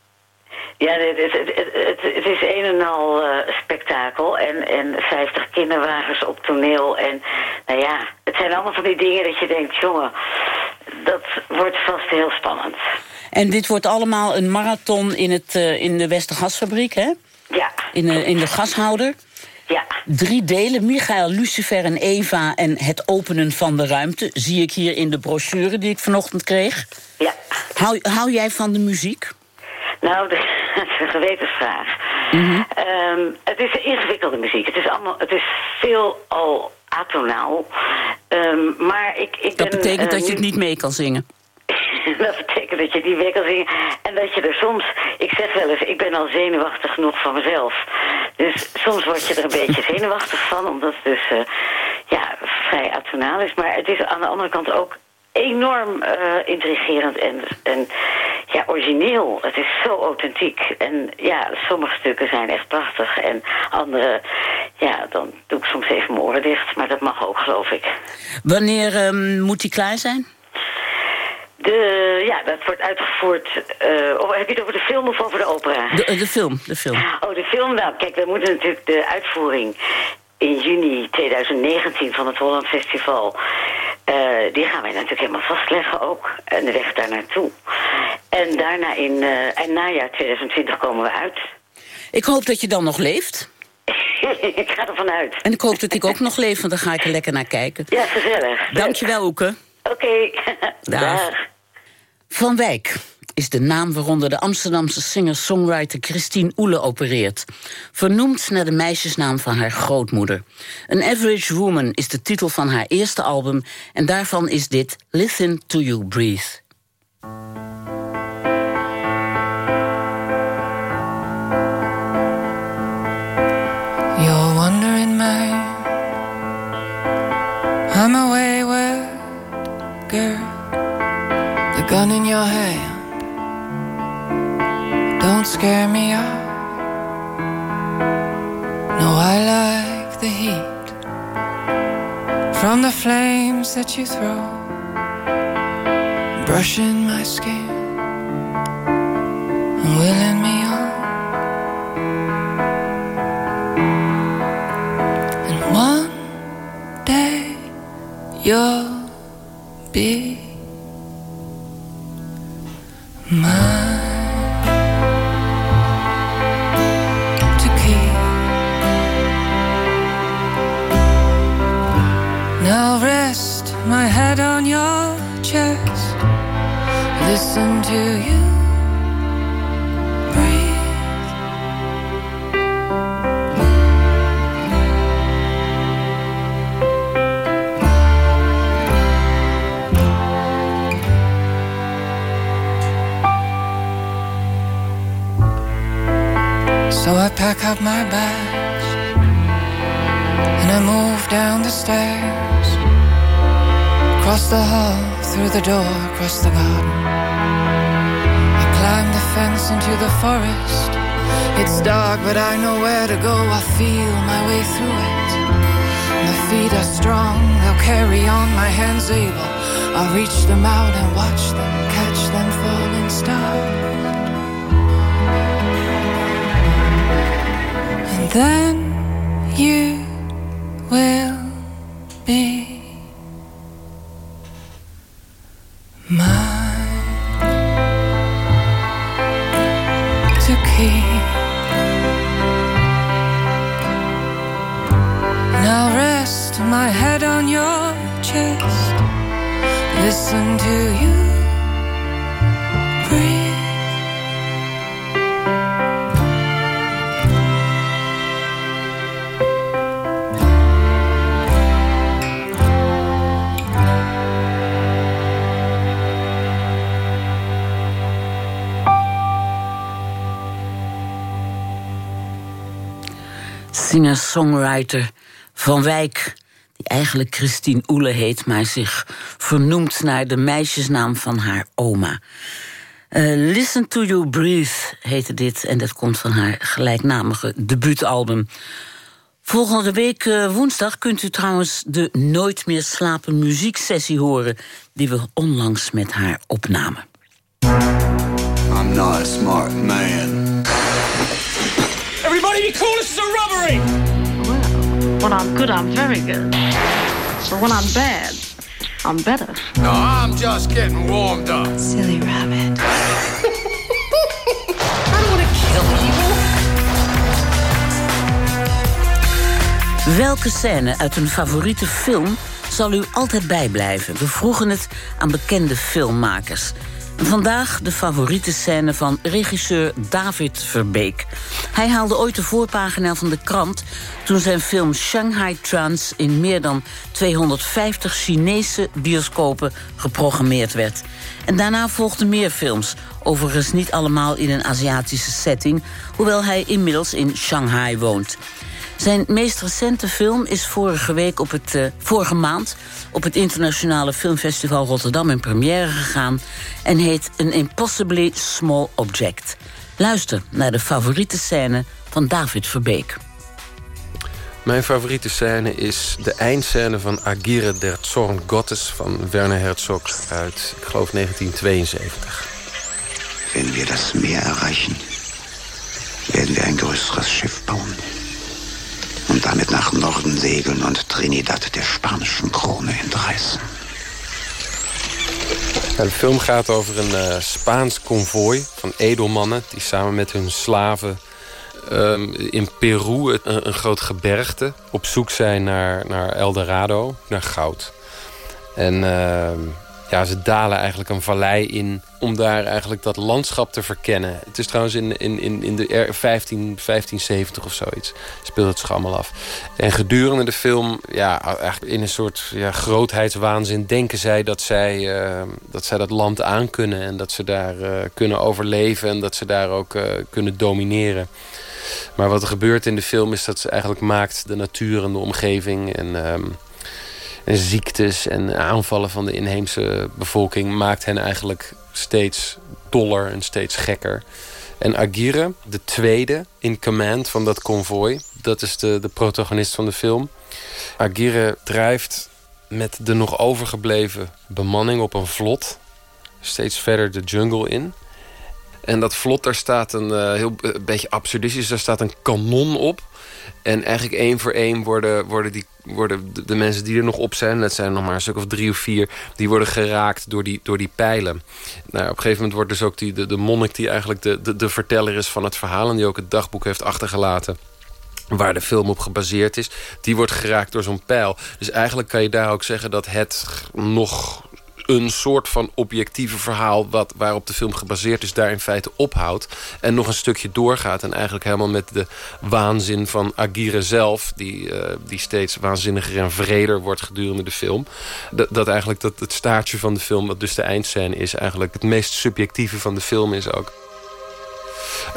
Ja, het, het, het, het, het is een en al eh, spektakel en, en 50 kinderwagens op toneel. En nou ja, het zijn allemaal van die dingen dat je denkt, jongen, dat wordt vast heel spannend. En dit wordt allemaal een marathon in, het, eh, in de Westergasfabriek, hè? Ja. In, de in de gashouder. Ja. Drie delen, Michael, Lucifer en Eva en het openen van de ruimte... zie ik hier in de brochure die ik vanochtend kreeg. Ja. Hou, hou jij van de muziek? Nou, <laughs> dat is een gewetensvraag. Ehm, het is ingewikkelde muziek. Het is, allemaal, het is veel al atonaal. Ehm, maar ik, ik Dat ben, betekent eh, dat je het nu- niet mee kan zingen. <laughs> dat betekent dat je die weer kan zingen. En dat je er soms... Ik zeg wel eens, ik ben al zenuwachtig genoeg van mezelf. Dus soms word je er een <laughs> beetje zenuwachtig van. Omdat het dus eh, ja, vrij atonaal is. Maar het is aan de andere kant ook enorm eh, intrigerend en, en ja, origineel. Het is zo authentiek. En ja, sommige stukken zijn echt prachtig. En andere, ja, dan doe ik soms even mijn oren dicht. Maar dat mag ook, geloof ik. Wanneer ehm, moet die klaar zijn? De, ja, dat wordt uitgevoerd... oh, heb je het over de film of over de opera? De, eh, de film, de film. Oh, de film. Nou, kijk, we moeten natuurlijk de uitvoering in juni 2019 van het Holland Festival... eh, die gaan wij natuurlijk helemaal vastleggen ook. En de weg daar naartoe. En daarna in eh eind najaar 2020 komen we uit. Ik hoop dat je dan nog leeft. <laughs> ik ga ervan uit. En ik hoop dat ik ook nog leef, want dan ga ik er lekker naar kijken. Ja, gezellig. Dankjewel, Oeke. Oké. Dag. <laughs> Van Wijk is de naam waaronder de Amsterdamse singer-songwriter Christine Oele opereert. Vernoemd naar de meisjesnaam van haar grootmoeder. An Average Woman is de titel van haar eerste album... en daarvan is dit Listen to You Breathe. Gun in your hand. Don't scare me off. No, I like the heat from the flames that you throw. Brushing my skin and willing me on. And one day you'll be listen to you breathe. singer-songwriter Van Wijk... die eigenlijk Christine Oele heet... maar zich vernoemt naar de meisjesnaam van haar oma. Eh, Listen to You Breathe heette dit... en dat komt van haar gelijknamige debuutalbum. Volgende week eh, woensdag kunt u trouwens de Nooit meer slapen muzieksessie horen... die we onlangs met haar opnamen. I'm not a smart man. Everybody be cool, this is a robbery! When I'm good, I'm very good. So when I'm bad, I'm better. No, I'm just getting warmed up. Silly rabbit. <laughs> Welke scène uit een favoriete film zal u altijd bijblijven? We vroegen het aan bekende filmmakers. Vandaag de favoriete scène van regisseur David Verbeek. Hij haalde ooit de voorpagina van de krant... toen zijn film Shanghai Trans in meer dan 250 Chinese bioscopen geprogrammeerd werd. En daarna volgden meer films, overigens niet allemaal in een Aziatische setting... hoewel hij inmiddels in Shanghai woont. Zijn meest recente film is vorige, week op het, uh, vorige maand... op het Internationale Filmfestival Rotterdam in première gegaan... en heet An Impossibly Small Object. Luister naar de favoriete scène van David Verbeek. Mijn favoriete scène is de eindscène van Agire der Zorn Gottes... van Werner Herzog uit, ik geloof, 1972. Wenn wir das Meer erreichen, werden wir ein größeres Schiff bauen. Und damit nach Norden segeln und Trinidad der spanischen Krone entreißen. Ja, de film gaat over een uh, Spaans konvooi van edelmannen... die samen met hun slaven um, in Peru, een, een, groot gebergte... op zoek zijn naar, naar El naar goud. En uh, ja, ze dalen eigenlijk een vallei in om daar eigenlijk dat landschap te verkennen. Het is trouwens in, in, in, in de 15, 1570 of zoiets. Speelt het zich allemaal af. En gedurende de film, ja, eigenlijk in een soort ja, grootheidswaanzin... denken zij dat zij, uh, dat zij dat land aankunnen. En dat ze daar uh, kunnen overleven. En dat ze daar ook uh, kunnen domineren. Maar wat er gebeurt in de film is dat ze eigenlijk maakt de natuur en de omgeving... en um, ziektes en aanvallen van de inheemse bevolking... maakt hen eigenlijk steeds doller en steeds gekker. En Aguirre, de tweede in command van dat konvooi... dat is de, de protagonist van de film. Aguirre drijft met de nog overgebleven bemanning op een vlot... steeds verder de jungle in... En dat vlot, daar staat een uh, heel uh, beetje absurdistisch... daar staat een kanon op. En eigenlijk één voor één worden, worden, die, worden de, mensen die er nog op zijn... dat zijn nog maar een stuk of drie of vier... die worden geraakt door die, door die pijlen. Nou, op een gegeven moment wordt dus ook die, de, de monnik... die eigenlijk de, de, de verteller is van het verhaal... en die ook het dagboek heeft achtergelaten waar de film op gebaseerd is... die wordt geraakt door zo'n pijl. Dus eigenlijk kan je daar ook zeggen dat het nog een soort van objectieve verhaal... Wat, waarop de film gebaseerd is, daar in feite ophoudt. En nog een stukje doorgaat. En eigenlijk helemaal met de waanzin van Aguirre zelf... die, uh, die steeds waanzinniger en vreder wordt gedurende de film. Dat, dat eigenlijk dat het staartje van de film, wat dus de eindscène is... eigenlijk het meest subjectieve van de film is ook.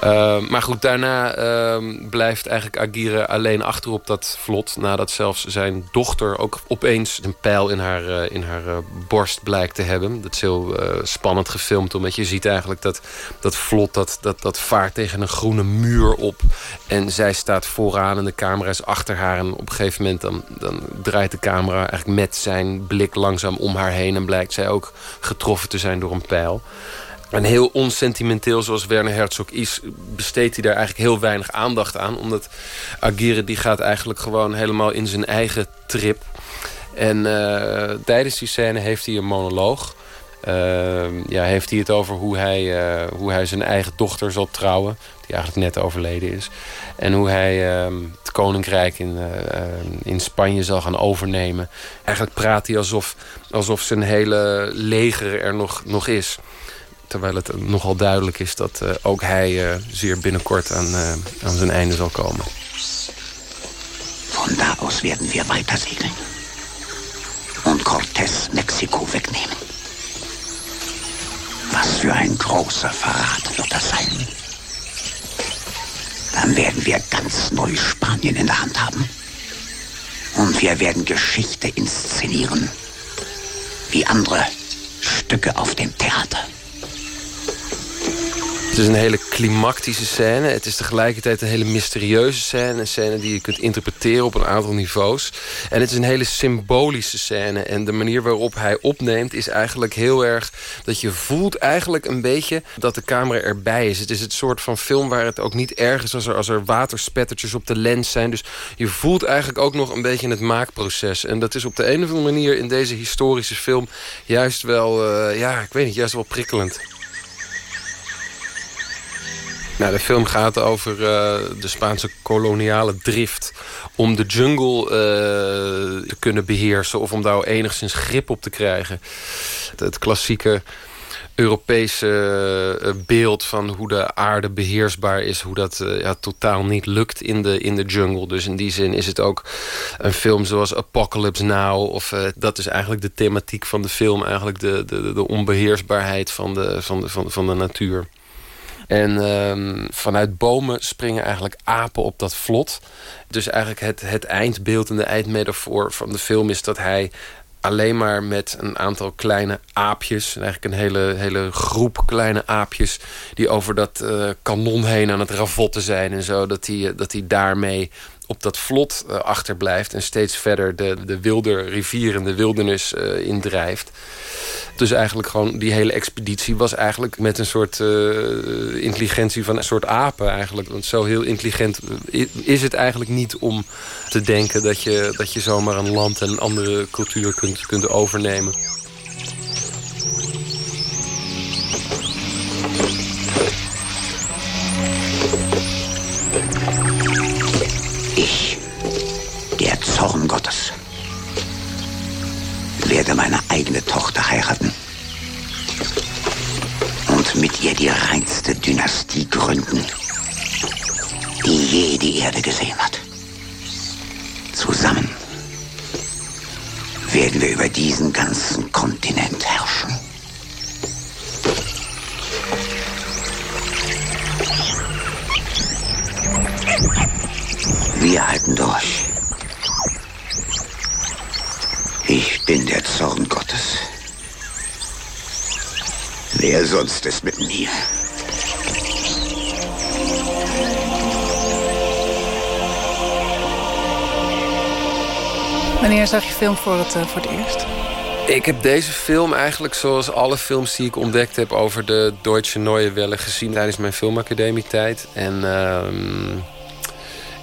Uh, maar goed, daarna uh, blijft eigenlijk Aguirre alleen achter op dat vlot... nadat zelfs zijn dochter ook opeens een pijl in haar, uh, in haar uh, borst blijkt te hebben. Dat is heel spannend gefilmd, omdat je ziet eigenlijk dat dat vlot... Dat, dat, dat vaart tegen een groene muur op. En zij staat vooraan en de camera is achter haar. En op een gegeven moment dan, dan draait de camera eigenlijk met zijn blik langzaam om haar heen... en blijkt zij ook getroffen te zijn door een pijl. En heel onsentimenteel zoals Werner Herzog is... besteedt hij daar eigenlijk heel weinig aandacht aan. Omdat Aguirre die gaat eigenlijk gewoon helemaal in zijn eigen trip. En uh, tijdens die scène heeft hij een monoloog. Uh, ja, heeft hij het over hoe hij, uh, hoe hij zijn eigen dochter zal trouwen. Die eigenlijk net overleden is. En hoe hij uh, het koninkrijk in, in Spanje zal gaan overnemen. Eigenlijk praat hij alsof, alsof zijn hele leger er nog, nog is. Terwijl het nogal duidelijk is dat uh, ook hij uh, zeer binnenkort aan, uh, aan zijn einde zal komen. Von da aus werden wir weiter segeln. Und Cortés Mexiko wegnehmen. Was für ein großer Verrat wird das sein. Dann werden wir ganz neu Spanien in der Hand haben. Und wir werden Geschichte inszenieren. Wie andere Stücke auf dem Theater. Het is een hele klimactische scène. Het is tegelijkertijd een hele mysterieuze scène. Een scène die je kunt interpreteren op een aantal niveaus. En het is een hele symbolische scène. En de manier waarop hij opneemt is eigenlijk heel erg... dat je voelt eigenlijk een beetje dat de camera erbij is. Het is het soort van film waar het ook niet erg is... als er, als er waterspettertjes op de lens zijn. Dus je voelt eigenlijk ook nog een beetje het maakproces. En dat is op de een of andere manier in deze historische film... juist wel, uh, ja, ik weet niet, juist wel prikkelend. Nou, de film gaat over uh, de Spaanse koloniale drift... om de jungle uh, te kunnen beheersen... of om daar enigszins grip op te krijgen. Het, klassieke Europese uh, beeld van hoe de aarde beheersbaar is... hoe dat ja, totaal niet lukt in de, in de jungle. Dus in die zin is het ook een film zoals Apocalypse Now... of dat is eigenlijk de thematiek van de film... eigenlijk de, de, de onbeheersbaarheid van de, van de, van, van de natuur. En um, vanuit bomen springen eigenlijk apen op dat vlot. Dus eigenlijk het, het eindbeeld en de eindmetafoor van de film is dat hij alleen maar met een aantal kleine aapjes... eigenlijk een hele, hele groep kleine aapjes... die over dat uh, kanon heen aan het ravotten zijn en zo... dat hij dat hij daarmee op dat vlot uh, achterblijft... en steeds verder de, de wilde rivier en de wildernis uh, indrijft. Dus eigenlijk gewoon die hele expeditie was eigenlijk met een soort uh, intelligentie van een soort apen eigenlijk. Want zo heel intelligent is het eigenlijk niet om te denken dat je, dat je zomaar een land en een andere cultuur kunt, kunt overnemen. Der Zorn Gottes, werde meine eigene Tochter heiraten. Und mit ihr die reinste Dynastie gründen, die je die Erde gesehen hat. Zusammen werden wir über diesen ganzen Kontinent herrschen. Wir halten durch. Bin der Zorn Gottes. Wer sonst ist mit mir? Wanneer zag je film voor het, uh, voor het eerst? Ik heb deze film eigenlijk zoals alle films die ik ontdekt heb... over de Deutsche Neue Welle gezien tijdens mijn filmacademietijd. En... Uh,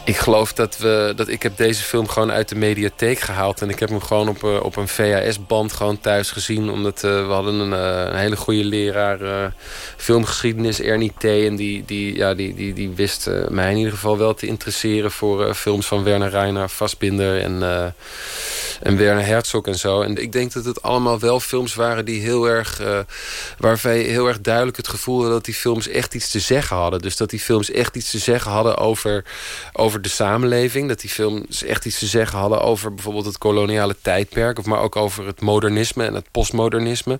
ik geloof dat, we, dat ik heb deze film gewoon uit de mediatheek gehaald. En ik heb hem gewoon op, uh, op een VHS-band gewoon thuis gezien. Omdat uh, we hadden een, uh, een, hele goede leraar filmgeschiedenis, Ernie T. En die, die, ja, die, die, die wist mij in ieder geval wel te interesseren... voor films van Werner Reiner, Vastbinder en, en Werner Herzog en zo. En ik denk dat het allemaal wel films waren die heel erg... Waarvan je heel erg duidelijk het gevoel had... dat die films echt iets te zeggen hadden. Dus dat die films echt iets te zeggen hadden over, over de samenleving. Dat die films echt iets te zeggen hadden over bijvoorbeeld het koloniale tijdperk. Of maar ook over het modernisme en het postmodernisme.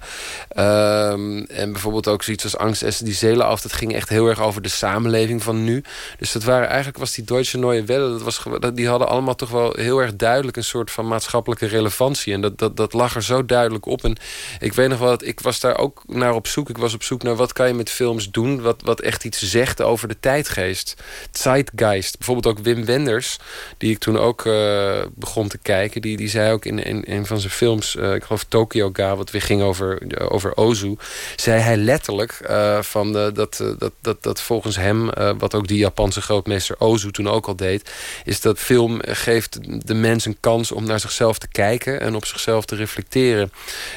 Ehm, en bijvoorbeeld ook zoiets als Angst Essen die Zelen af. Dat ging echt heel erg over de samenleving van nu. Dus dat waren eigenlijk was die Deutsche Neue Welle. Dat was, die hadden allemaal toch wel heel erg duidelijk een soort van maatschappelijke relevantie. En dat, dat, dat lag er zo duidelijk op. En ik weet nog wel, dat ik was daar ook naar op zoek. Ik was op zoek naar wat kan je met films doen... wat, wat echt iets zegt over de tijdgeest. Zeitgeist. Bijvoorbeeld ook Wim Wenders, die ik toen ook uh, begon te kijken. Die, die zei ook in, in een van zijn films, uh, ik geloof Tokyo Ga... wat weer ging over, over Ozu... zei hij letterlijk uh, van de, dat, dat, dat, dat volgens hem... wat ook die Japanse grootmeester Ozu toen ook al deed... is dat film geeft de mens een kans om naar zichzelf te kijken... en op zichzelf te reflecteren.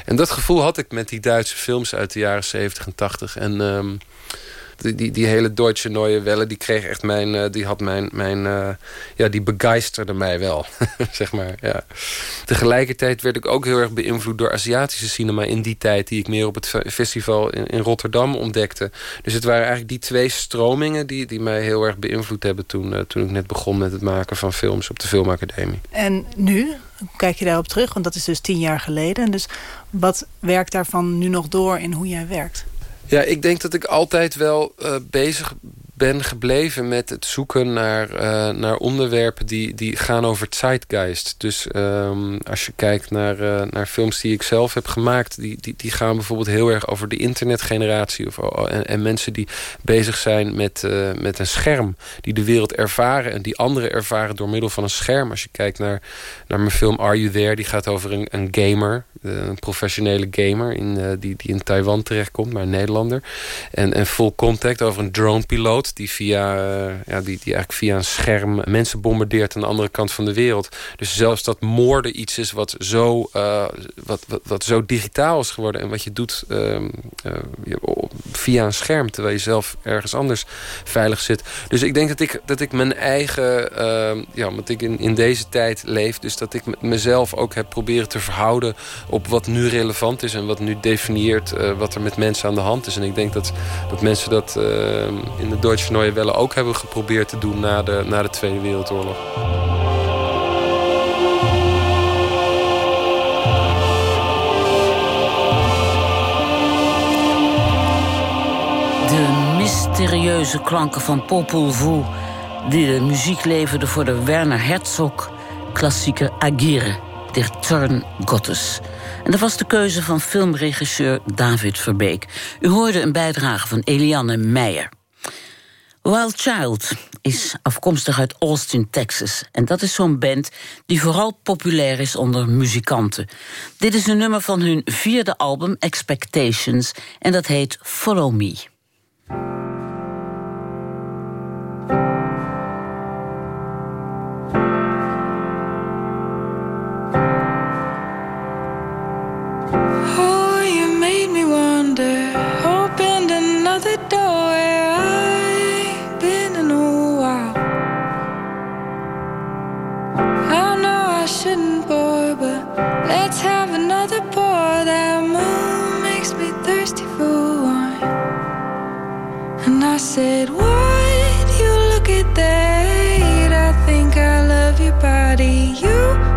En dat gevoel had ik met die Duitse films uit de jaren 70 en 80. En... Die, die, hele Deutsche Neue Welle, die kreeg echt mijn, uh, die had mijn, mijn uh, ja, die begeisterde mij wel, <laughs> zeg maar, ja. Tegelijkertijd werd ik ook heel erg beïnvloed door Aziatische cinema in die tijd, die ik meer op het festival in, Rotterdam ontdekte. Dus het waren eigenlijk die twee stromingen die, die mij heel erg beïnvloed hebben toen, uh, toen ik net begon met het maken van films op de Filmacademie. En nu? Kijk je daarop terug? Want dat is dus tien jaar geleden. Dus wat werkt daarvan nu nog door in hoe jij werkt? Ja, ik denk dat ik altijd wel uh, bezig ben gebleven met het zoeken naar, uh, naar onderwerpen die, die gaan over zeitgeist. Dus um, als je kijkt naar, uh, naar films die ik zelf heb gemaakt... Die, die, die gaan bijvoorbeeld heel erg over de internetgeneratie... Of, en, en mensen die bezig zijn met, uh, met een scherm. Die de wereld ervaren en die anderen ervaren door middel van een scherm. Als je kijkt naar, naar mijn film Are You There... die gaat over een, een gamer, een professionele gamer... In, die, die in Taiwan terechtkomt, maar een Nederlander. En, en Full Contact over een dronepiloot die, via, uh, ja, die, die eigenlijk via een scherm mensen bombardeert aan de andere kant van de wereld. Dus zelfs dat moorden iets is wat zo, uh, wat, wat, wat, zo digitaal is geworden. En wat je doet uh, via een scherm, terwijl je zelf ergens anders veilig zit. Dus ik denk dat ik, dat ik mijn eigen, ehm, ja, want ik in, in deze tijd leef, dus dat ik mezelf ook heb proberen te verhouden op wat nu relevant is en wat nu definieert eh, wat er met mensen aan de hand is. En ik denk dat, dat mensen dat ehm, in de Deutsche Neue Welle ook hebben geprobeerd te doen na de, de Tweede Wereldoorlog. De mysterieuze klanken van Popol Vuh... die de muziek leverde voor de Werner Herzog... klassieke Agire, der Turn Gottes. En dat was de keuze van filmregisseur David Verbeek. U hoorde een bijdrage van Eliane Meijer. Wild Child is afkomstig uit Austin, Texas. En dat is zo'n band die vooral populair is onder muzikanten. Dit is een nummer van hun vierde album, Expectations, en dat heet Follow Me. Let's have another pour. That moon makes me thirsty for wine. And I said, Why'd you look at that? I think I love your body. You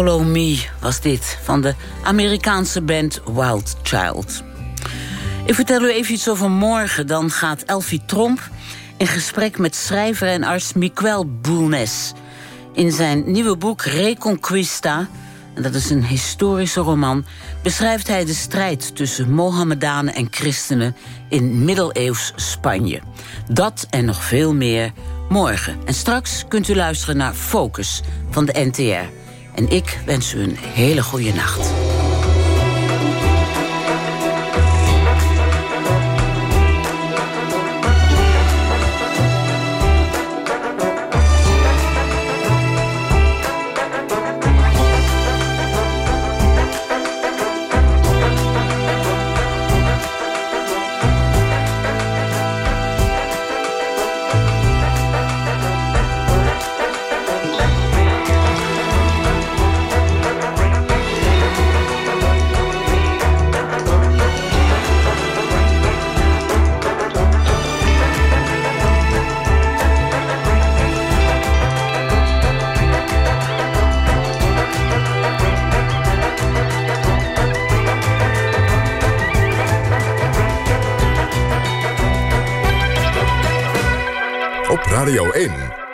Follow Me was dit, van de Amerikaanse band Wild Child. Ik vertel u even iets over morgen. Dan gaat Elfie Tromp in gesprek met schrijver en arts Miquel Bulnes. In zijn nieuwe boek Reconquista, en dat is een historische roman... beschrijft hij de strijd tussen Mohammedanen en christenen... in middeleeuws Spanje. Dat en nog veel meer morgen. En straks kunt u luisteren naar Focus van de NTR. En ik wens u een hele goede nacht.